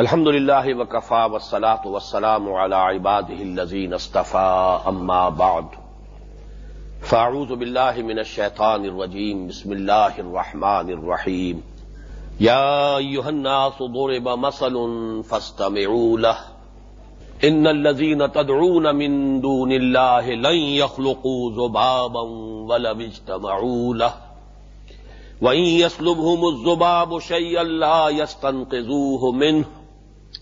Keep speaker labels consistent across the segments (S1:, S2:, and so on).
S1: الحمد لله وكفى والصلاة والسلام على عباده الذين اصطفى أما بعد. فأعوذ بالله من الشيطان الرجيم بسم الله الرحمن الرحيم يا أيها الناس ضرب مثل فاستمعوا له. إن الذين تدعون من دون الله لن يخلقوا ذبابا ولو اجتمعوا له. وإن يسلبهم الذباب شيئا لا يستنقذوه منه.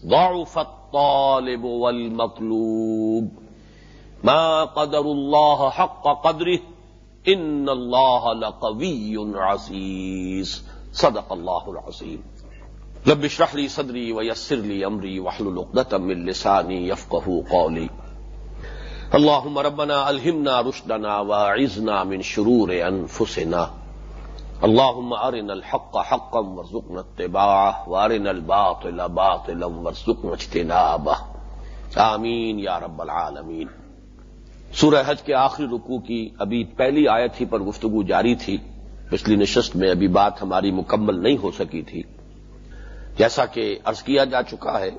S1: ضعف الطالب والمطلوب. ما قدر الله حق قدره ان الله لقوي عزيز. صدق الله العظيم. رب اشرح لي صدري ويسر لي امري واحلل عقدة من لساني يفقهوا قولي. اللهم ربنا الهمنا رشدنا واعذنا من شرور انفسنا اللهم ارنا الحق حقا وارزقنا اتباعه وارنا الباطل باطلا وارزقنا اجتنابه. آمین یا رب العالمین. سورہ حج کے آخری رکوع کی ابھی پہلی آیت ہی پر گفتگو جاری تھی۔ پچھلی نشست میں ابھی بات ہماری مکمل نہیں ہو سکی تھی۔ جیسا کہ عرض کیا جا چکا ہے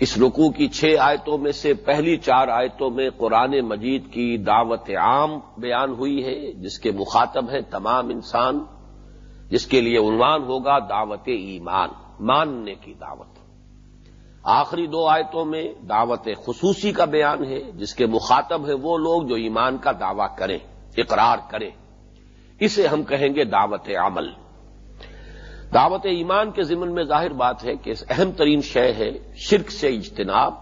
S1: اس رکوع کی چھ آیتوں میں سے پہلی چار آیتوں میں قرآن مجید کی دعوت عام بیان ہوئی ہے، جس کے مخاطب ہیں تمام انسان، جس کے لیے عنوان ہوگا دعوت ایمان، ماننے کی دعوت۔ آخری دو آیتوں میں دعوت خصوصی کا بیان ہے، جس کے مخاطب ہیں وہ لوگ جو ایمان کا دعوی کریں، اقرار کریں۔ اسے ہم کہیں گے دعوت عمل۔ دعوت ایمان کے ضمن میں ظاہر بات ہے کہ اہم ترین شے ہے شرک سے اجتناب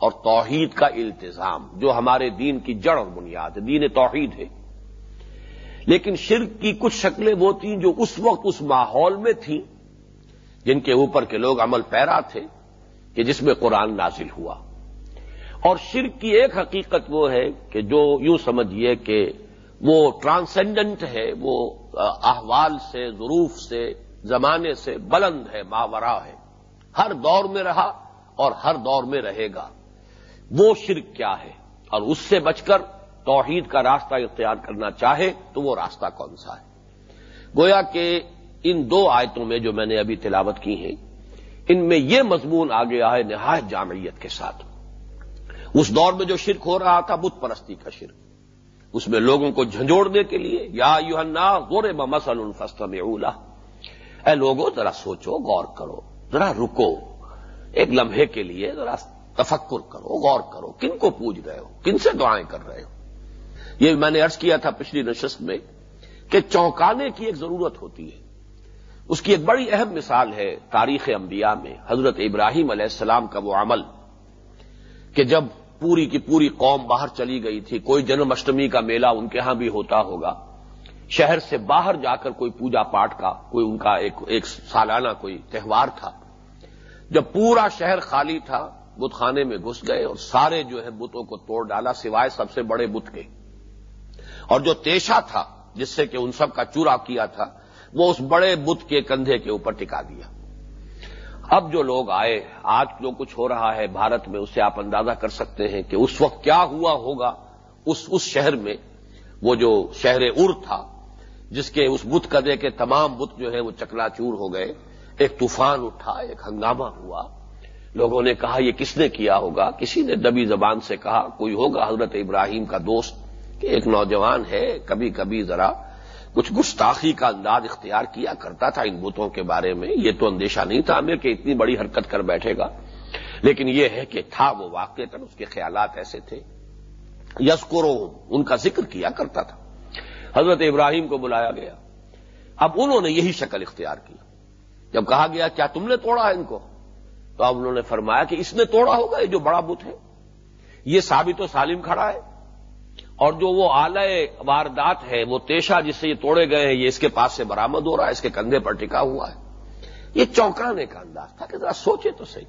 S1: اور توحید کا التظام جو ہمارے دین کی جڑ اور بنیاد ہے، دین توحید ہے۔ لیکن شرک کی کچھ شکلیں وہ تھیں جو اس وقت اس ماحول میں تھیں، جن کے اوپر کے لوگ عمل پیرا تھے، کہ جس میں قرآن نازل ہوا۔ اور شرک کی ایک حقیقت وہ ہے کہ جو یوں سمجھیے کہ وہ ٹرانسینڈنٹ ہے، وہ احوال سے، ظروف سے زمانے سے بلند ہے، ماورا ہے۔ ہر دور میں رہا اور ہر دور میں رہے گا۔ وہ شرک کیا ہے؟ اور اس سے بچ کر توحید کا راستہ اختیار کرنا چاہے تو وہ راستہ کون سا ہے؟ گویا کہ ان دو آیتوں میں جو میں نے ابھی تلاوت کی ہیں، ان میں یہ مضمون آ گیا ہے نہایت جامعیت کے ساتھ۔ اس دور میں جو شرک ہو رہا تھا، بت پرستی کا شرک۔ اس میں لوگوں کو جھنجھوڑنے کے لیے، یا یوحنا غور بمسل الفسم اولا اے لوگوں ذرا سوچو، غور کرو، ذرا رکو۔ ایک لمحے کے لیے ذرا تفکر کرو، غور کرو، کن کو پوج رہے ہو، کن سے دعائیں کر رہے ہو۔ یہ میں نے ارض کیا تھا پچھلی نشست میں کہ چونکانے کی ایک ضرورت ہوتی ہے۔ اس کی ایک بڑی اہم مثال ہے تاریخ انبیاء میں حضرت ابراہیم علیہ السلام کا وہ عمل کہ جب پوری کی پوری قوم باہر چلی گئی تھی، کوئی جنم اشٹمی کا میلہ ان کے ہاں بھی ہوتا ہوگا۔ شہر سے باہر جا کر کوئی پوجا پاٹ کا، کوئی ان کا ایک ایک سالانہ کوئی تہوار تھا۔ جب پورا شہر خالی تھا، بت خانے میں گھس گئے اور سارے جو ہے بتوں کو توڑ ڈالا، سوائے سب سے بڑے بت کے۔ اور جو تیشا تھا، جس سے کہ ان سب کا چورا کیا تھا، وہ اس بڑے بت کے کندھے کے اوپر ٹکا دیا۔ اب جو لوگ آئے، آج جو کچھ ہو رہا ہے بھارت میں، اسے آپ اندازہ کر سکتے ہیں کہ اس وقت کیا ہوا ہوگا، اس اس شہر میں وہ جو شہر ار تھا جس کے اس بت کدے کے تمام بت جو ہے وہ چکلا چور ہو گئے، ایک طوفان اٹھا، ایک ہنگامہ ہوا۔ لوگوں نے کہا، یہ کس نے کیا ہوگا؟ کسی نے دبی زبان سے کہا، کوئی ہوگا حضرت ابراہیم کا دوست کہ ایک نوجوان ہے کبھی کبھی ذرا کچھ گستاخی کا انداز اختیار کیا کرتا تھا ان بتوں کے بارے میں۔ یہ تو اندیشہ نہیں تھا ہمیں کہ اتنی بڑی حرکت کر بیٹھے گا۔ لیکن یہ ہے کہ تھا وہ واقع اس کے خیالات ایسے تھے۔ یسکرو ان کا ذکر کیا کرتا تھا۔ حضرت ابراہیم کو بلایا گیا۔ اب انہوں نے یہی شکل اختیار کی۔ جب کہا گیا، کیا تم نے توڑا ہے ان کو؟ تو اب انہوں نے فرمایا کہ اس نے توڑا ہوگا، یہ جو بڑا بت ہے۔ یہ ثابت و سالم کھڑا ہے۔ اور جو وہ آلے واردات ہے، وہ تیشا جس سے یہ توڑے گئے ہیں، یہ اس کے پاس سے برامد ہو رہا ہے، اس کے کندھے پر ٹکا ہوا ہے۔ یہ چونکانے کا انداز تھا کہ ذرا سوچے تو صحیح۔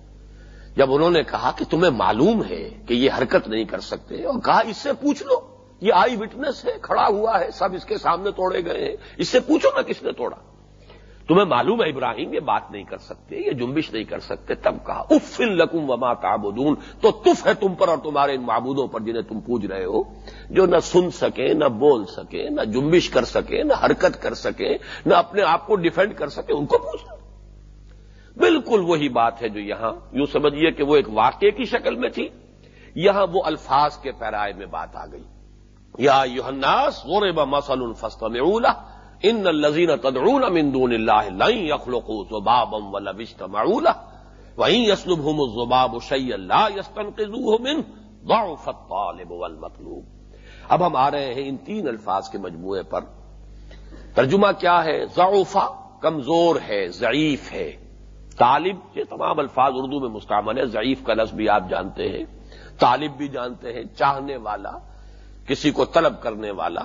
S1: جب انہوں نے کہا کہ تمہیں معلوم ہے کہ یہ حرکت نہیں کر سکتے، اور کہا اس سے پوچھ لو۔ یہ آئی وٹنس ہے، کھڑا ہوا ہے، سب اس کے سامنے توڑے گئے ہیں۔ اس سے پوچھو نا کس نے توڑا۔ تمہیں معلوم ہے ابراہیم یہ بات نہیں کر سکتے، یہ جنبش نہیں کر سکتے۔ تب کہا اف لکم وما تعبدون۔ تو تف ہے تم پر اور تمہارے ان معبودوں پر جنہیں تم پوج رہے ہو، جو نہ سن سکے، نہ بول سکے، نہ جنبش کر سکے، نہ حرکت کر سکے، نہ اپنے آپ کو ڈیفینڈ کر سکے، ان کو پوچھ بالکل وہی بات ہے جو یہاں، یوں سمجھیے کہ وہ ایک واقعے کی شکل میں تھی۔ یہاں وہ الفاظ کے پیرائے میں بات آ گئی۔ یا یوحناس غورب مسل الفست اولا ان الزین تدرون مندون اللہ لئی اخلوق زبابم و لبشت معولا وہیں یسلب ہم زباب شعی اللہ یستن من ضعف الطالب والمطلوب اب ہم آ رہے ہیں ان تین الفاظ کے مجموعے پر ترجمہ کیا ہے ضعفہ کمزور ہے ضعیف ہے طالب یہ تمام الفاظ اردو میں مستعمل ہے ضعیف کا لفظ بھی آپ جانتے ہیں طالب بھی جانتے ہیں چاہنے والا کسی کو طلب کرنے والا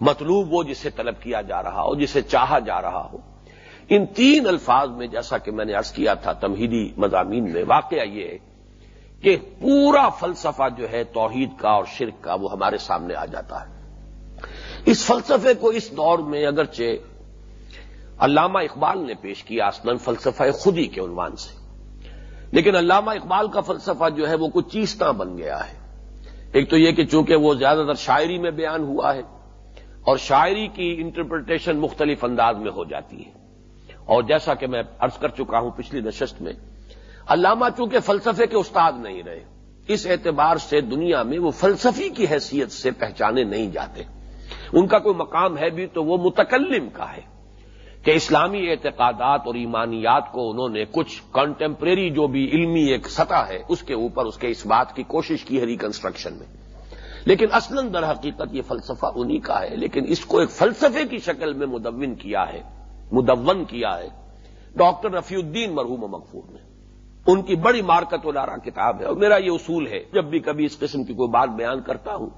S1: مطلوب وہ جسے طلب کیا جا رہا ہو، جسے چاہا جا رہا ہو۔ ان تین الفاظ میں جیسا کہ میں نے عرض کیا تھا تمہیدی مضامین میں، واقعہ یہ ہے کہ پورا فلسفہ جو ہے توحید کا اور شرک کا وہ ہمارے سامنے آ جاتا ہے۔ اس فلسفے کو اس دور میں اگرچہ علامہ اقبال نے پیش کیا آسمان فلسفہ خودی کے عنوان سے۔ لیکن علامہ اقبال کا فلسفہ جو ہے وہ کچھ چیزتا بن گیا ہے۔ ایک تو یہ کہ چونکہ وہ زیادہ تر شاعری میں بیان ہوا ہے اور شاعری کی انٹرپریٹیشن مختلف انداز میں ہو جاتی ہے۔ اور جیسا کہ میں عرض کر چکا ہوں پچھلی نشست میں، علامہ چونکہ فلسفے کے استاد نہیں رہے، اس اعتبار سے دنیا میں وہ فلسفی کی حیثیت سے پہچانے نہیں جاتے۔ ان کا کوئی مقام ہے بھی تو وہ متکلم کا ہے۔ کہ اسلامی اعتقادات اور ایمانیات کو انہوں نے کچھ کنٹمپریری جو بھی علمی ایک سطح ہے، اس کے اوپر، اس کے اس بات کی کوشش کی ہے ریکنسٹرکشن میں۔ لیکن اصل در حقیقت یہ فلسفہ انہی کا ہے، لیکن اس کو ایک فلسفے کی شکل میں مدون کیا ہے، مدون کیا ہے۔ ڈاکٹر رفیع الدین مرحوم و مقفور نے۔ ان کی بڑی مارکت و لارا کتاب ہے اور میرا یہ اصول ہے، جب بھی کبھی اس قسم کی کوئی بات بیان کرتا ہوں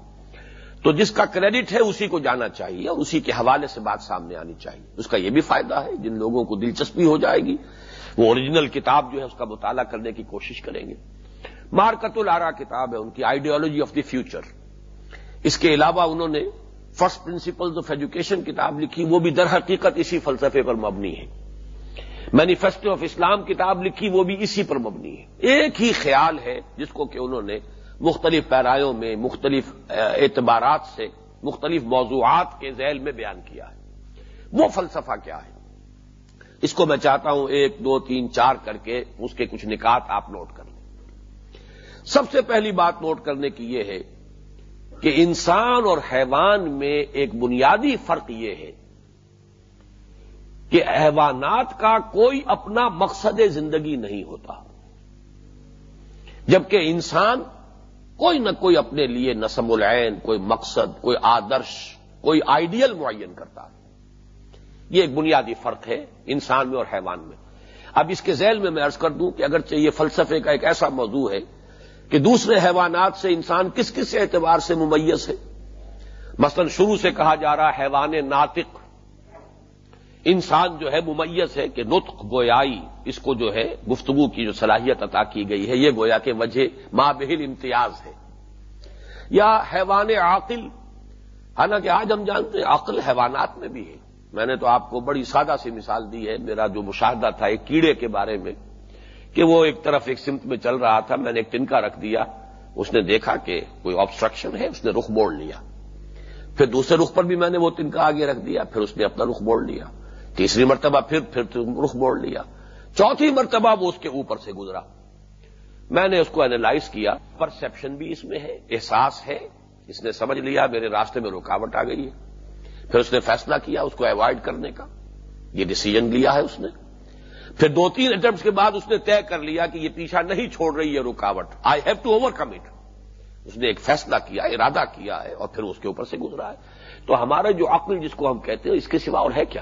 S1: تو جس کا کریڈٹ ہے اسی کو جانا چاہیے اور اسی کے حوالے سے بات سامنے آنی چاہیے۔ اس کا یہ بھی فائدہ ہے، جن لوگوں کو دلچسپی ہو جائے گی، وہ اوریجنل کتاب جو ہے اس کا مطالعہ کرنے کی کوشش کریں گے۔ مارکت الارا کتاب ہے، ان کی آئیڈیالوجی آف دی فیوچر اس کے علاوہ انہوں نے فرسٹ پرنسپلز آف ایجوکیشن کتاب لکھی، وہ بھی در حقیقت اسی فلسفے پر مبنی ہے۔ مینیفیسٹو آف اسلام کتاب لکھی، وہ بھی اسی پر مبنی ہے۔ ایک ہی خیال ہے جس کو کہ انہوں نے مختلف پیرایوں میں، مختلف اعتبارات سے، مختلف موضوعات کے ذیل میں بیان کیا ہے۔ وہ فلسفہ کیا ہے؟ اس کو میں چاہتا ہوں ایک، دو، تین، چار کر کے اس کے کچھ نکات آپ نوٹ کر لیں۔ سب سے پہلی بات نوٹ کرنے کی یہ ہے کہ انسان اور حیوان میں ایک بنیادی فرق یہ ہے کہ حیوانات کا کوئی اپنا مقصد زندگی نہیں ہوتا۔ جبکہ انسان کوئی نہ کوئی اپنے لیے نسم العین، کوئی مقصد، کوئی آدرش، کوئی آئیڈیل معین کرتا ہے۔ یہ ایک بنیادی فرق ہے انسان میں اور حیوان میں۔ اب اس کے ذیل میں میں ارض کر دوں کہ اگرچہ یہ فلسفے کا ایک ایسا موضوع ہے کہ دوسرے حیوانات سے انسان کس کس اعتبار سے ممیز ہے۔ مثلا شروع سے کہا جا رہا حیوان ناطق۔ انسان جو ہے ممیز ہے کہ نطق گویائی، اس کو جو ہے گفتگو کی جو صلاحیت عطا کی گئی ہے، یہ گویا کہ وجہ مابہل امتیاز ہے۔ یا حیوان عاقل، حالانکہ آج ہم جانتے ہیں عقل حیوانات میں بھی ہے۔ میں نے تو آپ کو بڑی سادہ سی مثال دی ہے، میرا جو مشاہدہ تھا ایک کیڑے کے بارے میں، کہ وہ ایک طرف ایک سمت میں چل رہا تھا، میں نے ایک تنکا رکھ دیا، اس نے دیکھا کہ کوئی آبسٹرکشن ہے، اس نے رخ موڑ لیا۔ پھر دوسرے رخ پر بھی میں نے وہ تنکا آگے رکھ دیا، پھر اس نے اپنا رخ موڑ لیا۔ تیسری مرتبہ پھر پھر رخ موڑ لیا۔ چوتھی مرتبہ وہ اس کے اوپر سے گزرا۔ میں نے اس کو اینالائز کیا۔ پرسپشن بھی اس میں ہے، احساس ہے۔ اس نے سمجھ لیا، میرے راستے میں رکاوٹ آ گئی ہے۔ پھر اس نے فیصلہ کیا اس کو اوائڈ کرنے کا۔ یہ ڈسیزن لیا ہے اس نے۔ پھر دو تین اٹمپٹ کے بعد اس نے طے کر لیا کہ یہ پیچھا نہیں چھوڑ رہی ہے رکاوٹ۔ I have to overcome it اس نے ایک فیصلہ کیا، ارادہ کیا ہے اور پھر اس کے اوپر سے گزرا ہے۔ تو ہمارا جو عقل جس کو ہم کہتے ہیں، اس کے سوا اور ہے کیا؟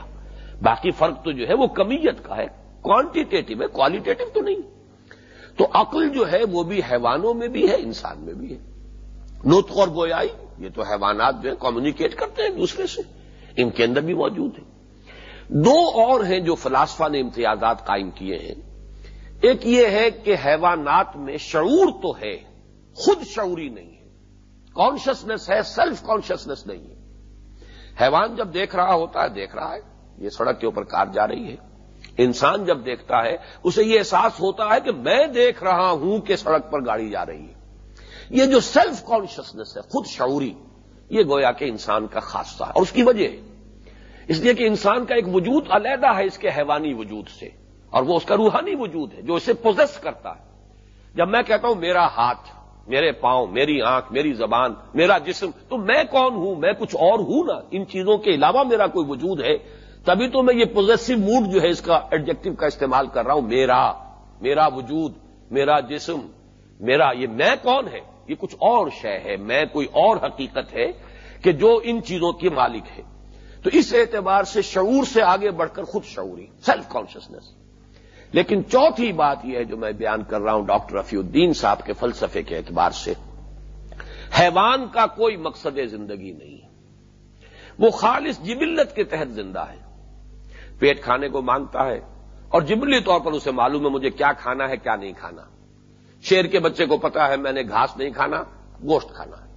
S1: باقی فرق تو جو ہے وہ کمیت کا ہے کوانٹیٹیو ہے کوالیٹیٹو تو نہیں۔ تو عقل جو ہے وہ بھی حیوانوں میں بھی ہے، انسان میں بھی ہے۔ نطق اور گویائی، یہ تو حیوانات جو ہے کمیونیکیٹ کرتے ہیں دوسرے سے، ان کے اندر بھی موجود ہے دو اور ہیں جو فلاسفہ نے امتیازات قائم کیے ہیں۔ ایک یہ ہے کہ حیوانات میں شعور تو ہے، خود شعوری نہیں ہے۔ کانشسنس ہے سیلف کانشسنس نہیں ہے۔ حیوان جب دیکھ رہا ہوتا ہے، دیکھ رہا ہے۔ یہ سڑک کے اوپر کار جا رہی ہے۔ انسان جب دیکھتا ہے، اسے یہ احساس ہوتا ہے کہ میں دیکھ رہا ہوں کہ سڑک پر گاڑی جا رہی ہے۔ یہ جو سیلف کانشیسنیس ہے، خود شعوری، یہ گویا کہ انسان کا خاصہ ہے۔ اور اس کی وجہ ہے اس لیے کہ انسان کا ایک وجود علیحدہ ہے اس کے حیوانی وجود سے، اور وہ اس کا روحانی وجود ہے جو اسے پوزیس کرتا ہے۔ جب میں کہتا ہوں، میرا ہاتھ، میرے پاؤں، میری آنکھ، میری زبان، میرا جسم، تو میں کون ہوں؟ میں کچھ اور ہوں نا؟ ان چیزوں کے علاوہ میرا کوئی وجود ہے۔ تبھی تو میں یہ پوزیسو موڈ جو ہے اس کا ایڈجیکٹو کا استعمال کر رہا ہوں. میرا میرا وجود، میرا جسم، میرا، یہ میں کون ہے؟ یہ کچھ اور شے ہے. میں کوئی اور حقیقت ہے کہ جو ان چیزوں کی مالک ہے. تو اس اعتبار سے شعور سے آگے بڑھ کر خود شعوری سیلف کانشیسنیس لیکن چوتھی بات یہ ہے جو میں بیان کر رہا ہوں ڈاکٹر رفیع الدین صاحب کے فلسفے کے اعتبار سے. حیوان کا کوئی مقصد زندگی نہیں. ہے وہ خالص جبلت کے تحت زندہ ہے. پیٹ کھانے کو مانگتا ہے اور جبلی طور پر اسے معلوم ہے مجھے کیا کھانا ہے، کیا نہیں کھانا۔ شیر کے بچے کو پتا ہے میں نے گھاس نہیں کھانا، گوشت کھانا ہے۔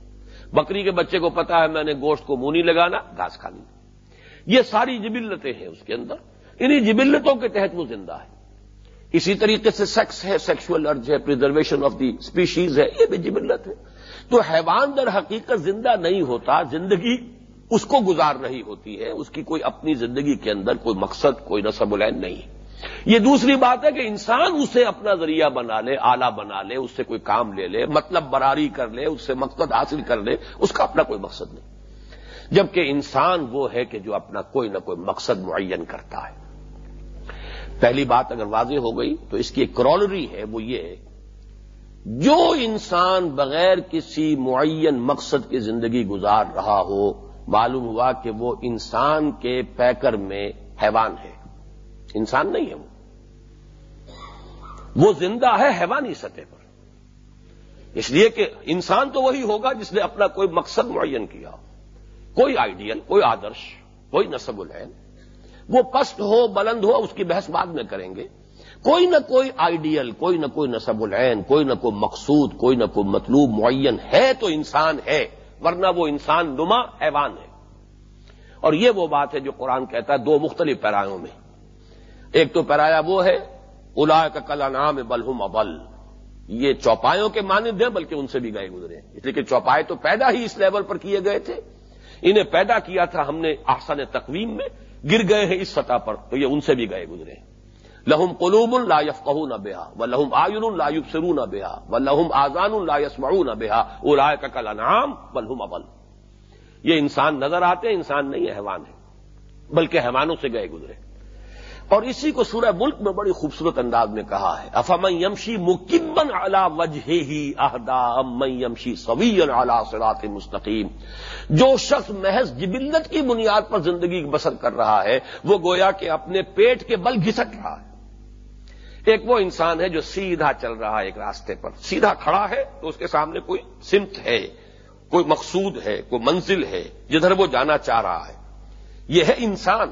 S1: بکری کے بچے کو پتا ہے میں نے گوشت کو منہ نہیں لگانا، گھاس کھانی۔ یہ ساری جبلتیں ہیں اس کے اندر۔ انہیں جبلتوں کے تحت وہ زندہ ہے۔ اسی طریقے سے سیکس ہے سیکشل ارج ہے پرزرویشن آف دی اسپیشیز ہے، یہ بھی جبلت ہے۔ تو حیوان در حقیقت زندہ نہیں ہوتا، زندگی اس کو گزار رہی ہوتی ہے، اس کی کوئی اپنی زندگی کے اندر کوئی مقصد، کوئی نصب العین نہیں۔ یہ دوسری بات ہے کہ انسان اسے اپنا ذریعہ بنا لے آلہ بنا لے، اس سے کوئی کام لے لے مطلب براری کر لے، اس سے مقصد حاصل کر لے، اس کا اپنا کوئی مقصد نہیں۔ جبکہ انسان وہ ہے کہ جو اپنا کوئی نہ کوئی مقصد معین کرتا ہے۔ پہلی بات اگر واضح ہو گئی تو اس کی ایک کرولری ہے، وہ یہ ہے، جو انسان بغیر کسی معین مقصد کی زندگی گزار رہا ہو معلوم ہوا کہ وہ انسان کے پیکر میں حیوان ہے۔ انسان نہیں ہے وہ۔ وہ زندہ ہے حیوانی سطح پر۔ اس لیے کہ انسان تو وہی ہوگا جس نے اپنا کوئی مقصد معین کیا کوئی آئیڈیل، کوئی آدرش، کوئی نصب العین۔ وہ پست ہو، بلند ہو، اس کی بحث بعد میں کریں گے۔ کوئی نہ کوئی آئیڈیل، کوئی نہ کوئی نصب العین، کوئی نہ کوئی مقصود، کوئی نہ کوئی مطلوب معین ہے تو انسان ہے۔ ورنہ وہ انسان نما حیوان ہے۔ اور یہ وہ بات ہے جو قرآن کہتا ہے دو مختلف پیرایوں میں۔ ایک تو پیرایا وہ ہے الا کا کلا نام بلحم ابل یہ چوپایوں کے مانند ہیں بلکہ ان سے بھی گئے گزرے۔ اس لیے کہ چوپائے تو پیدا ہی اس لیول پر کیے گئے تھے۔ انہیں پیدا کیا تھا ہم نے آسن تقویم میں، گر گئے ہیں اس سطح پر، تو یہ ان سے بھی گئے گزرے۔ ہیں لہم قلوب لا یفقہ نہ بےحا و لہم آئن لا سرو نہ بےحا و لہم آزان لا یسمعو نہ بےحا وہ کا کل انعام بلحم ابل یہ انسان نظر آتے ہیں، انسان نہیں ہے، حیوان ہے، بلکہ حیوانوں سے گئے گزرے۔ اور اسی کو سورہ ملک میں بڑی خوبصورت انداز میں کہا ہے افام یمشی مکمن اعلی وجہ ہی اہدا، ام یمشی سوی اعلی سرات مستقیم۔ جو شخص محض جبلت کی بنیاد پر زندگی بسر کر رہا ہے، وہ گویا کہ اپنے پیٹ کے بل گھسٹ رہا ہے۔ ایک وہ انسان ہے جو سیدھا چل رہا ہے ایک راستے پر۔ سیدھا کھڑا ہے تو اس کے سامنے کوئی سمت ہے، کوئی مقصود ہے، کوئی منزل ہے، جدھر وہ جانا چاہ رہا ہے۔ یہ ہے انسان۔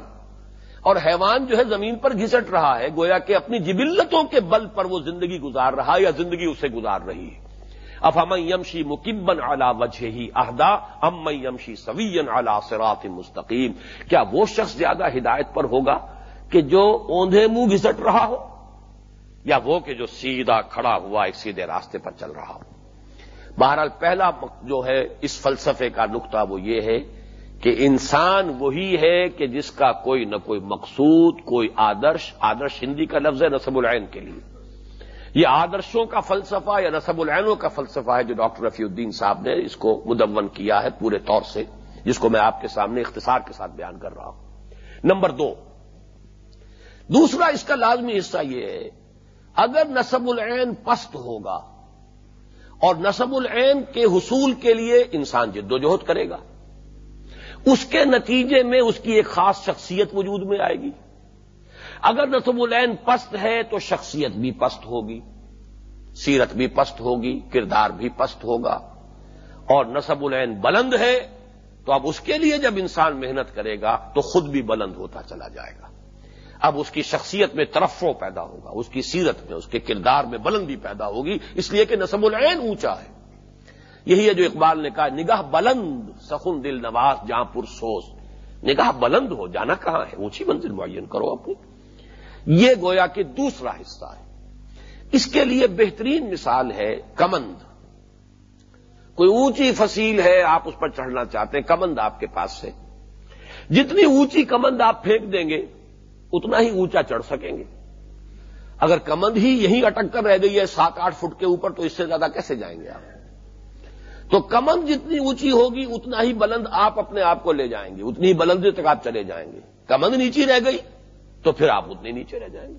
S1: اور حیوان جو ہے زمین پر گھسٹ رہا ہے، گویا کہ اپنی جبلتوں کے بل پر وہ زندگی گزار رہا ہے یا زندگی اسے گزار رہی ہے۔ اب ہم یمشی مکمبن اعلی وجہ ہی اہدا ام یمشی سوین اعلی سرات مستقیم۔ کیا وہ شخص زیادہ ہدایت پر ہوگا کہ جو اوندھے منہ گھسٹ رہا ہو؟ یا وہ کہ جو سیدھا کھڑا ہوا ایک سیدھے راستے پر چل رہا ہو۔ بہرحال پہلا جو ہے اس فلسفے کا نقطہ وہ یہ ہے کہ انسان وہی ہے کہ جس کا کوئی نہ کوئی مقصود، کوئی آدرش آدرش ہندی کا لفظ ہے نصب العین کے لیے۔ یہ آدرشوں کا فلسفہ یا نصب العینوں کا فلسفہ ہے جو ڈاکٹر رفیع الدین صاحب نے اس کو مدون کیا ہے پورے طور سے، جس کو میں آپ کے سامنے اختصار کے ساتھ بیان کر رہا ہوں۔ نمبر دو۔ دوسرا اس کا لازمی حصہ یہ ہے اگر نصب العین پست ہوگا اور نصب العین کے حصول کے لیے انسان جدوجہد کرے گا، اس کے نتیجے میں اس کی ایک خاص شخصیت وجود میں آئے گی۔ اگر نصب العین پست ہے تو شخصیت بھی پست ہوگی، سیرت بھی پست ہوگی، کردار بھی پست ہوگا۔ اور نصب العین بلند ہے تو اب اس کے لیے جب انسان محنت کرے گا تو خود بھی بلند ہوتا چلا جائے گا۔ اب اس کی شخصیت میں ترفو پیدا ہوگا، اس کی سیرت میں، اس کے کردار میں بلندی پیدا ہوگی، اس لیے کہ نصب العین اونچا ہے۔ یہی ہے جو اقبال نے کہا، نگاہ بلند، سخن دل نواز، جہاں پرسوز نگاہ بلند ہو، جانا کہاں ہے؟ اونچی منزل معین کرو اپنی۔ یہ گویا کہ دوسرا حصہ ہے۔ اس کے لیے بہترین مثال ہے کمند۔ کوئی اونچی فصیل ہے، آپ اس پر چڑھنا چاہتے ہیں، کمند آپ کے پاس سے جتنی اونچی کمند آپ پھینک دیں گے اتنا ہی اونچا چڑھ سکیں گے۔ اگر کمند ہی یہیں اٹک کر رہ گئی ہے سات آٹھ فٹ کے اوپر، تو اس سے زیادہ کیسے جائیں گے آپ؟ تو کمند جتنی اونچی ہوگی، اتنا ہی بلند آپ اپنے آپ کو لے جائیں گے۔ اتنی ہی بلندی تک آپ چلے جائیں گے۔ کمند نیچی رہ گئی، تو پھر آپ اتنے نیچے رہ جائیں گے۔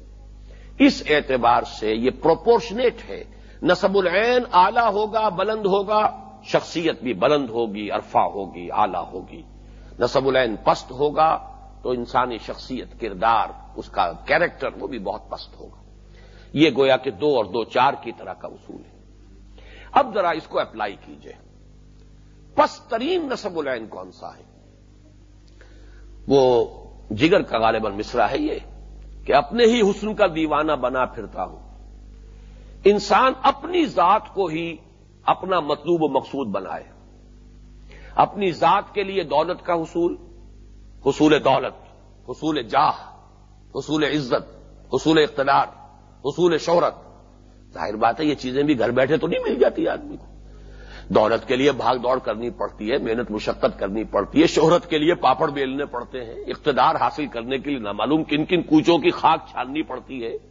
S1: اس اعتبار سے یہ پروپورشنیٹ ہے۔ نصب العین آلہ ہوگا، بلند ہوگا، شخصیت بھی بلند ہوگی عرفا ہوگی آلہ ہوگی۔ نصب العین پست ہوگا تو انسانی شخصیت، کردار، اس کا کیریکٹر وہ بھی بہت پست ہوگا۔ یہ گویا کہ دو اور دو چار کی طرح کا اصول ہے۔ اب ذرا اس کو اپلائی کیجیے۔ پسترین نصب العین کون سا ہے؟ وہ جگر کا غالباً مصرا ہے یہ، کہ اپنے ہی حسن کا دیوانہ بنا پھرتا ہوں۔ انسان اپنی ذات کو ہی اپنا مطلوب و مقصود بنائے۔ اپنی ذات کے لیے دولت کا حصول حصول دولت، حصول جاہ حصول عزت، حصول اقتدار، حصول شہرت۔ ظاہر بات ہے، یہ چیزیں بھی گھر بیٹھے تو نہیں مل جاتی آدمی کو۔ دولت کے لیے بھاگ دوڑ کرنی پڑتی ہے، محنت مشقت کرنی پڑتی ہے، شہرت کے لیے پاپڑ بیلنے پڑتے ہیں، اقتدار حاصل کرنے کے لیے نامعلوم کن کن کوچوں کی خاک چھاننی پڑتی ہے۔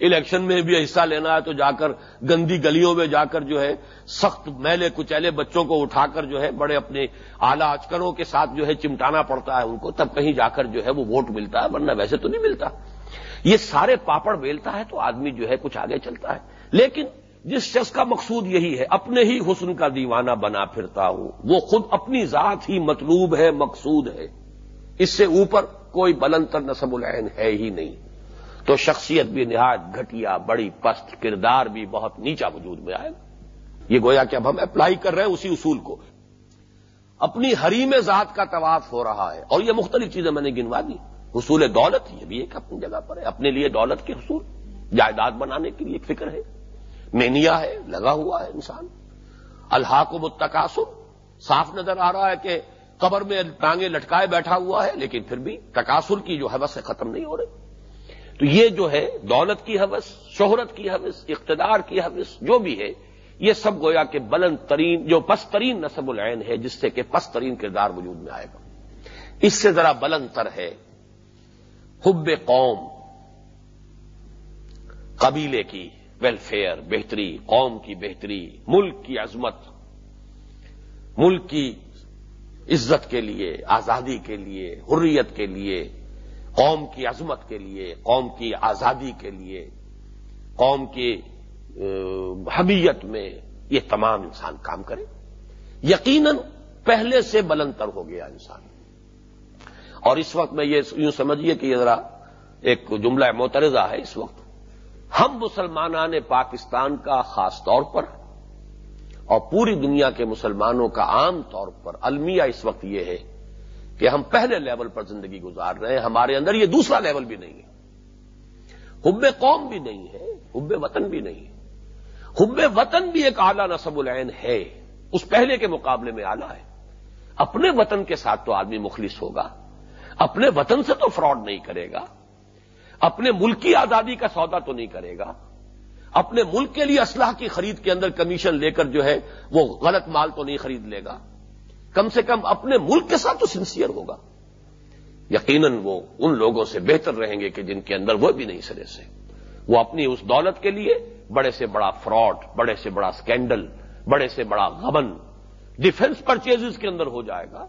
S1: الیکشن میں بھی حصہ لینا ہے تو جا کر گندی گلیوں میں جا کر جو ہے سخت میلے کچیلے بچوں کو اٹھا کر جو ہے بڑے اپنے اعلی اچکروں کے ساتھ جو ہے چمٹانا پڑتا ہے ان کو، تب کہیں جا کر جو ہے وہ ووٹ ملتا ہے، ورنہ ویسے تو نہیں ملتا۔ یہ سارے پاپڑ بیلتا ہے تو آدمی جو ہے کچھ آگے چلتا ہے۔ لیکن جس شخص کا مقصود یہی ہے، اپنے ہی حسن کا دیوانہ بنا پھرتا ہوں۔ وہ خود اپنی ذات ہی مطلوب ہے، مقصود ہے۔ اس سے اوپر کوئی بلند تر نصب العین ہے ہی نہیں۔ تو شخصیت بھی نہایت گھٹیا، بڑی پست، کردار بھی بہت نیچا وجود میں آئے۔ گا یہ گویا کہ اب ہم اپلائی کر رہے ہیں اسی اصول کو۔ اپنی حریم ذات کا طواف ہو رہا ہے اور یہ مختلف چیزیں میں نے گنوا دی۔ حصول دولت، یہ بھی ایک اپنی جگہ پر ہے۔ اپنے لیے دولت کے حصول، جائیداد بنانے کے لیے ایک فکر ہے۔ مینیا ہے، لگا ہوا ہے انسان۔ الحاق و متقاصر صاف نظر آ رہا ہے کہ قبر میں ٹانگیں لٹکائے بیٹھا ہوا ہے، لیکن پھر بھی تقاصر کی جو حوث ہے ختم نہیں ہو رہی۔ تو یہ جو ہے دولت کی حوث، شہرت کی حوث، اقتدار کی حوث، جو بھی ہے، یہ سب گویا کہ بلند ترین، جو پسترین نصب العین ہے، جس سے کہ پسترین کردار وجود میں آئے گا۔ اس سے ذرا بلند تر ہے حب قوم، قبیلے کی ویلفیئر بہتری، قوم کی بہتری، ملک کی عظمت، ملک کی عزت کے لیے، آزادی کے لیے، حریت کے لیے قوم کی عظمت کے لیے، قوم کی آزادی کے لیے، قوم کی حمیت میں یہ تمام انسان کام کرے۔ یقیناً پہلے سے بلندر ہو گیا انسان۔ اور اس وقت میں یہ یوں سمجھیے کہ یہ ذرا ایک جملہ معترضہ ہے اس وقت۔ ہم مسلمانان پاکستان کا خاص طور پر اور پوری دنیا کے مسلمانوں کا عام طور پر المیہ اس وقت یہ ہے کہ ہم پہلے لیول پر زندگی گزار رہے ہیں، ہمارے اندر یہ دوسرا لیول بھی نہیں ہے۔ حب قوم بھی نہیں ہے، حب وطن بھی نہیں ہے۔ حب وطن بھی ایک اعلی نصب العین ہے۔ اس پہلے کے مقابلے میں اعلیٰ ہے۔ اپنے وطن کے ساتھ تو آدمی مخلص ہوگا۔ اپنے وطن سے تو فراڈ نہیں کرے گا۔ اپنے ملک کی آزادی کا سودا تو نہیں کرے گا۔ اپنے ملک کے لیے اسلحہ کی خرید کے اندر کمیشن لے کر جو ہے وہ غلط مال تو نہیں خرید لے گا۔ کم سے کم اپنے ملک کے ساتھ تو سنسیئر ہوگا۔ یقیناً وہ ان لوگوں سے بہتر رہیں گے کہ جن کے اندر وہ بھی نہیں سرے سے۔ وہ اپنی اس دولت کے لیے بڑے سے بڑا فراڈ بڑے سے بڑا سکینڈل بڑے سے بڑا غبن ڈیفنس پرچیز کے اندر ہو جائے گا۔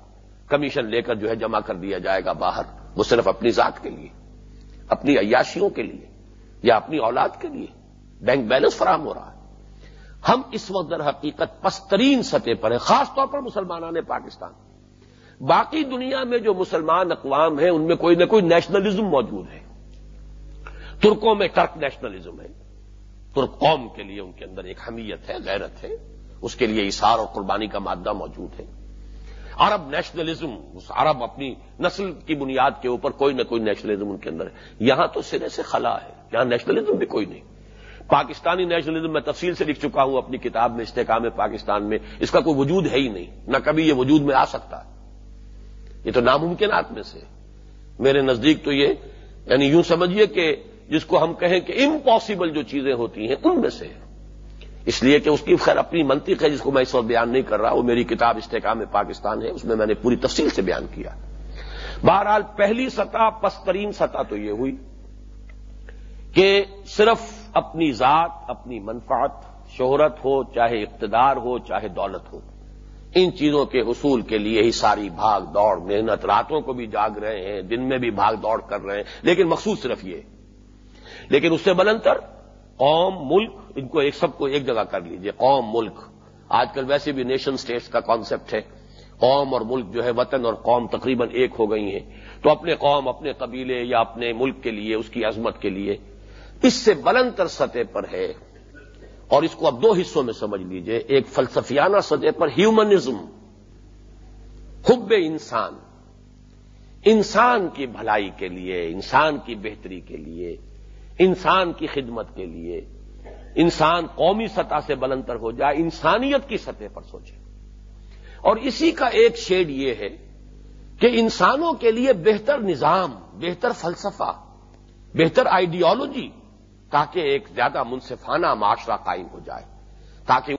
S1: کمیشن لے کر جو ہے جمع کر دیا جائے گا باہر۔ وہ صرف اپنی ذات کے لیے، اپنی عیاشیوں کے لیے یا اپنی اولاد کے لیے۔ بینک بیلنس فراہم ہو رہا ہے۔ ہم اس وقت در حقیقت پسترین سطح پر ہیں، خاص طور پر مسلمانان پاکستان۔ باقی دنیا میں جو مسلمان اقوام ہیں، ان میں کوئی نہ کوئی نیشنلزم موجود ہے۔ ترکوں میں ٹرک نیشنلزم ہے۔ ترک قوم کے لیے ان کے اندر ایک حمیت ہے، غیرت ہے۔ اس کے لیے اشار اور قربانی کا مادہ موجود ہے۔ عرب نیشنلزم اس عرب اپنی نسل کی بنیاد کے اوپر کوئی نہ کوئی نیشنلزم ان کے اندر ہے۔ یہاں تو سرے سے خلا ہے، یہاں نیشنلزم بھی کوئی نہیں۔ پاکستانی نیشنلزم میں تفصیل سے لکھ چکا ہوں اپنی کتاب میں استحکام پاکستان میں، اس کا کوئی وجود ہے ہی نہیں، نہ کبھی یہ وجود میں آ سکتا ہے۔ یہ تو ناممکنات میں سے میرے نزدیک تو یہ یعنی یوں سمجھیے کہ جس کو ہم کہیں کہ امپاسبل جو چیزیں ہوتی ہیں، ان میں سے اس لیے کہ اس کی خیر اپنی منطق ہے، جس کو میں اس وقت بیان نہیں کر رہا، وہ میری کتاب استحکام پاکستان ہے، اس میں میں نے پوری تفصیل سے بیان کیا۔ بہرحال پہلی سطح پسترین سطح تو یہ ہوئی کہ صرف اپنی ذات، اپنی منفعت، شہرت ہو، چاہے اقتدار ہو، چاہے دولت ہو، ان چیزوں کے حصول کے لیے ہی ساری بھاگ دوڑ، محنت، راتوں کو بھی جاگ رہے ہیں، دن میں بھی بھاگ دوڑ کر رہے ہیں، لیکن مقصود صرف یہ لیکن اس سے بلندر قوم، ملک، ان کو ایک سب کو ایک جگہ کر لیجیے، قوم، ملک۔ آج کل ویسے بھی نیشن سٹیٹس کا کانسیپٹ ہے۔ قوم اور ملک جو ہے، وطن اور قوم تقریباً ایک ہو گئی ہیں۔ تو اپنے قوم، اپنے قبیلے یا اپنے ملک کے لیے، اس کی عظمت کے لیے اس سے بلند تر سطح پر ہے۔ اور اس کو اب دو حصوں میں سمجھ لیجیے۔ ایک فلسفیانہ سطح پر ہیومنزم، حب انسان۔ انسان کی بھلائی کے لیے، انسان کی بہتری کے لیے، انسان کی خدمت کے لیے۔ انسان قومی سطح سے بلندر ہو جائے، انسانیت کی سطح پر سوچے۔ اور اسی کا ایک شیڈ یہ ہے کہ انسانوں کے لیے بہتر نظام، بہتر فلسفہ، بہتر آئیڈیالوجی تاکہ ایک زیادہ منصفانہ معاشرہ قائم ہو جائے تاکہ